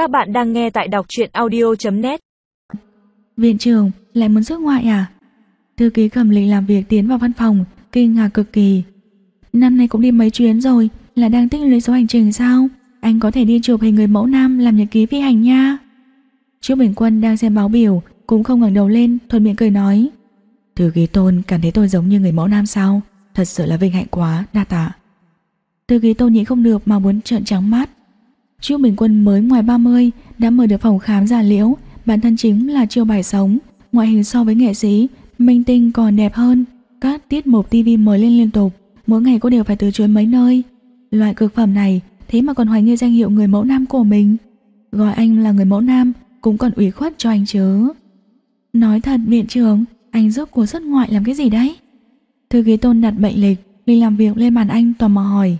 Các bạn đang nghe tại đọc truyện audio.net Viện trường lại muốn xuất ngoại à? Thư ký cầm lịch làm việc tiến vào văn phòng, kinh ngạc cực kỳ. Năm nay cũng đi mấy chuyến rồi, là đang tích lũy số hành trình sao? Anh có thể đi chụp hình người mẫu nam làm nhật ký phi hành nha. Trước Bình Quân đang xem báo biểu, cũng không ngẩng đầu lên, thuận miệng cười nói. Thư ký tôn cảm thấy tôi giống như người mẫu nam sao? Thật sự là vinh hạnh quá, đa tạ. Thư ký tôn nhịn không được mà muốn trợn trắng mắt. Triệu Bình Quân mới ngoài 30 đã mở được phòng khám giả liễu, bản thân chính là chiêu bài sống, ngoại hình so với nghệ sĩ, minh tinh còn đẹp hơn. Các tiết mục TV mới lên liên tục, mỗi ngày cô đều phải từ chối mấy nơi. Loại cực phẩm này thế mà còn hoài nghi danh hiệu người mẫu nam của mình. Gọi anh là người mẫu nam cũng còn ủy khuất cho anh chứ. Nói thật viện trưởng, anh giúp của xuất ngoại làm cái gì đấy? Thư ký tôn đặt bệnh lịch, đi làm việc lên bàn anh tò mò hỏi.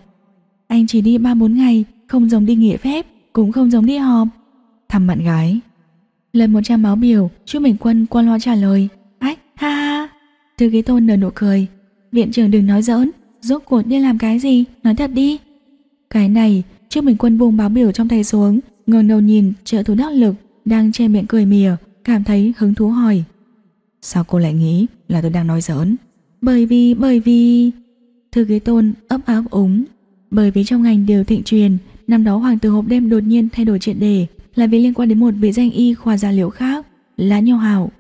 Anh chỉ đi 3-4 ngày, không giống đi nghỉ phép, cũng không giống đi họp. Thăm bạn gái. Lần 100 báo biểu, chú Bình Quân qua loa trả lời. Ách, ha ha. Thư ký tôn nở nụ cười. Viện trưởng đừng nói giỡn, rốt cuộc đi làm cái gì, nói thật đi. Cái này, trước Bình Quân buông báo biểu trong tay xuống, ngẩng đầu nhìn trợ thủ đắc lực đang che miệng cười mỉa, cảm thấy hứng thú hỏi. Sao cô lại nghĩ là tôi đang nói giỡn? Bởi vì, bởi vì... Thư ký tôn ấp áp úng. Bởi vì trong ngành điều thịnh truyền, năm đó hoàng tử hộp đêm đột nhiên thay đổi triệt đề là vì liên quan đến một vị danh y khoa gia liễu khác, lá nho hảo.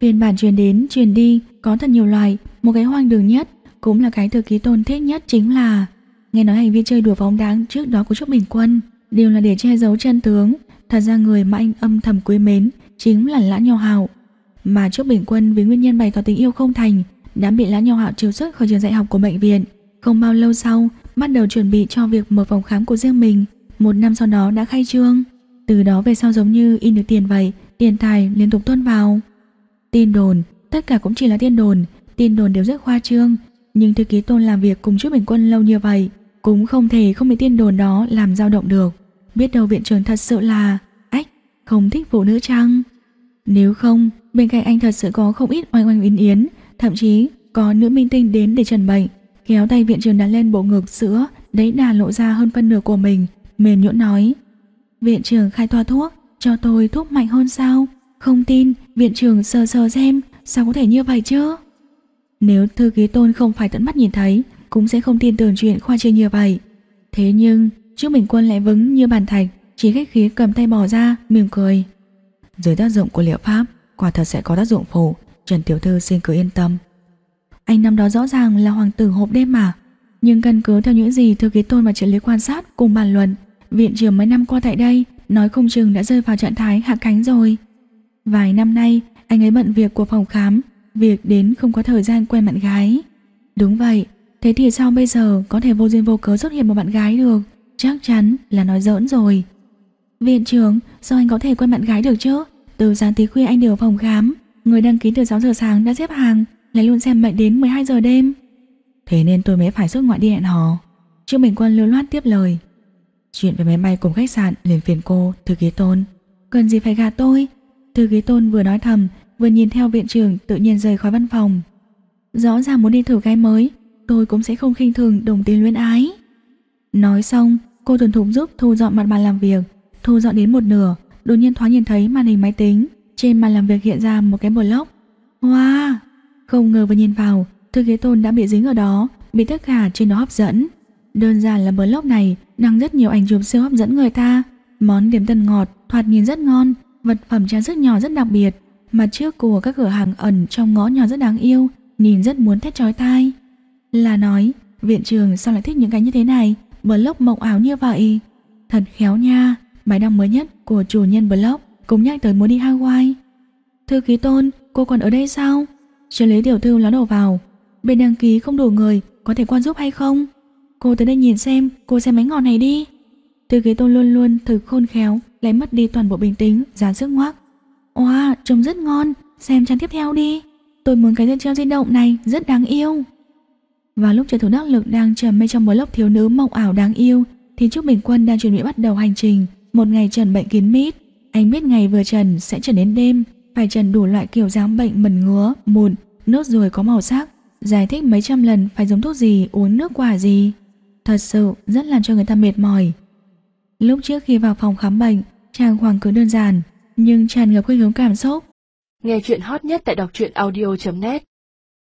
Phiên bản truyền đến, truyền đi có thật nhiều loài một cái hoang đường nhất cũng là cái thư ký tôn thích nhất chính là nghe nói hành vi chơi đùa bóng đáng trước đó của Trúc Bình Quân đều là để che giấu chân tướng, thật ra người mà anh âm thầm quý mến chính là Lã Nho Hạo. Mà Trúc Bình Quân vì nguyên nhân bày tỏ tình yêu không thành đã bị Lã Nho Hạo trừ xuất khỏi trường dạy học của bệnh viện. Không bao lâu sau, bắt đầu chuẩn bị cho việc mở phòng khám của riêng mình. Một năm sau đó đã khai trương. Từ đó về sau giống như in được tiền vậy, tiền tài liên tục tuôn vào. Tin đồn, tất cả cũng chỉ là tin đồn, tin đồn đều rất khoa trương. Nhưng thư ký tôn làm việc cùng trước Bình Quân lâu như vậy, cũng không thể không bị tin đồn đó làm dao động được. Biết đâu viện trưởng thật sự là ách, không thích phụ nữ chăng? Nếu không, bên cạnh anh thật sự có không ít oanh oanh yến yến, thậm chí có nữ minh tinh đến để trần bệnh, kéo tay viện trưởng đặt lên bộ ngực sữa, đấy đà lộ ra hơn phân nửa của mình, mềm nhũn nói: "Viện trưởng khai toa thuốc, cho tôi thuốc mạnh hơn sao? Không tin, viện trưởng sờ sờ xem, sao có thể như vậy chứ?" Nếu thư ký Tôn không phải tận mắt nhìn thấy, cũng sẽ không tin tưởng chuyện khoa trương như vậy. Thế nhưng, trước Bình Quân lại vững như bàn thạch, chỉ khách khí cầm tay bỏ ra, mỉm cười. Dưới tác dụng của liệu pháp, quả thật sẽ có tác dụng phụ, Trần Tiểu Thư xin cứ yên tâm. Anh năm đó rõ ràng là hoàng tử hộp đêm mà, nhưng căn cứ theo những gì thư ký tôn và trợ lý quan sát cùng bàn luận, viện trưởng mấy năm qua tại đây nói không chừng đã rơi vào trạng thái hạ cánh rồi. Vài năm nay, anh ấy bận việc của phòng khám, việc đến không có thời gian quen bạn gái. Đúng vậy, thế thì sao bây giờ có thể vô duyên vô cớ xuất hiện một bạn gái được? Chắc chắn là nói giỡn rồi. Viện trưởng, sao anh có thể quen bạn gái được chứ? Từ sáng tí khuya anh đều ở phòng khám, người đăng ký từ 6 giờ sáng đã xếp hàng, lại luôn xem mệnh đến 12 giờ đêm. Thế nên tôi mới phải xuất ngoại đi hẹn hò. Trương Bình Quân lưu loát tiếp lời. Chuyện về máy bay cùng khách sạn liền phiền cô, thư ký tôn. Cần gì phải gạt tôi? Thư ký tôn vừa nói thầm, vừa nhìn theo viện trưởng tự nhiên rời khỏi văn phòng. Rõ ràng muốn đi thử cái mới, tôi cũng sẽ không khinh thường đồng tiền luyến ái. Nói xong, cô thuần thục giúp thu dọn mặt bàn làm việc, thu dọn đến một nửa, đột nhiên thoáng nhìn thấy màn hình máy tính, trên màn làm việc hiện ra một cái blog. Wow! Không ngờ vừa nhìn vào, thư ký tôn đã bị dính ở đó, bị tất cả trên đó hấp dẫn. Đơn giản là blog này đăng rất nhiều ảnh chụp siêu hấp dẫn người ta, món điểm tâm ngọt, thoạt nhìn rất ngon, vật phẩm trang sức nhỏ rất đặc biệt, mặt trước của các cửa hàng ẩn trong ngõ nhỏ rất đáng yêu, nhìn rất muốn thét chói tai. Là nói, viện trường sao lại thích những cái như thế này, blog mộng ảo như vậy. Thật khéo nha, bài đăng mới nhất của chủ nhân blog cũng nhắc tới muốn đi Hawaii. Thư ký tôn, cô còn ở đây sao? Trợ lý tiểu thư ló đầu vào. Bên đăng ký không đủ người, có thể quan giúp hay không? Cô tới đây nhìn xem, cô xem bánh ngọt này đi. Từ ghế tôn luôn luôn thực khôn khéo, lại mất đi toàn bộ bình tĩnh, dáng sức ngoác. Wow, trông rất ngon, xem trang tiếp theo đi. Tôi muốn cái dây treo di động này, rất đáng yêu. Và lúc trợ thủ đắc lực đang trầm mê trong blog thiếu nữ mộng ảo đáng yêu, thì Trúc Bình Quân đang chuẩn bị bắt đầu hành trình, một ngày trần bệnh kín mít. Anh biết ngày vừa trần sẽ trở đến đêm, phải trần đủ loại kiểu dáng bệnh mẩn ngứa, mụn, nốt ruồi có màu sắc, giải thích mấy trăm lần phải dùng thuốc gì, uống nước quả gì. Thật sự rất làm cho người ta mệt mỏi. Lúc trước khi vào phòng khám bệnh, chàng hoàng cứ đơn giản, nhưng tràn ngập khuynh hướng cảm xúc. Nghe chuyện hot nhất tại đọc truyện audio.net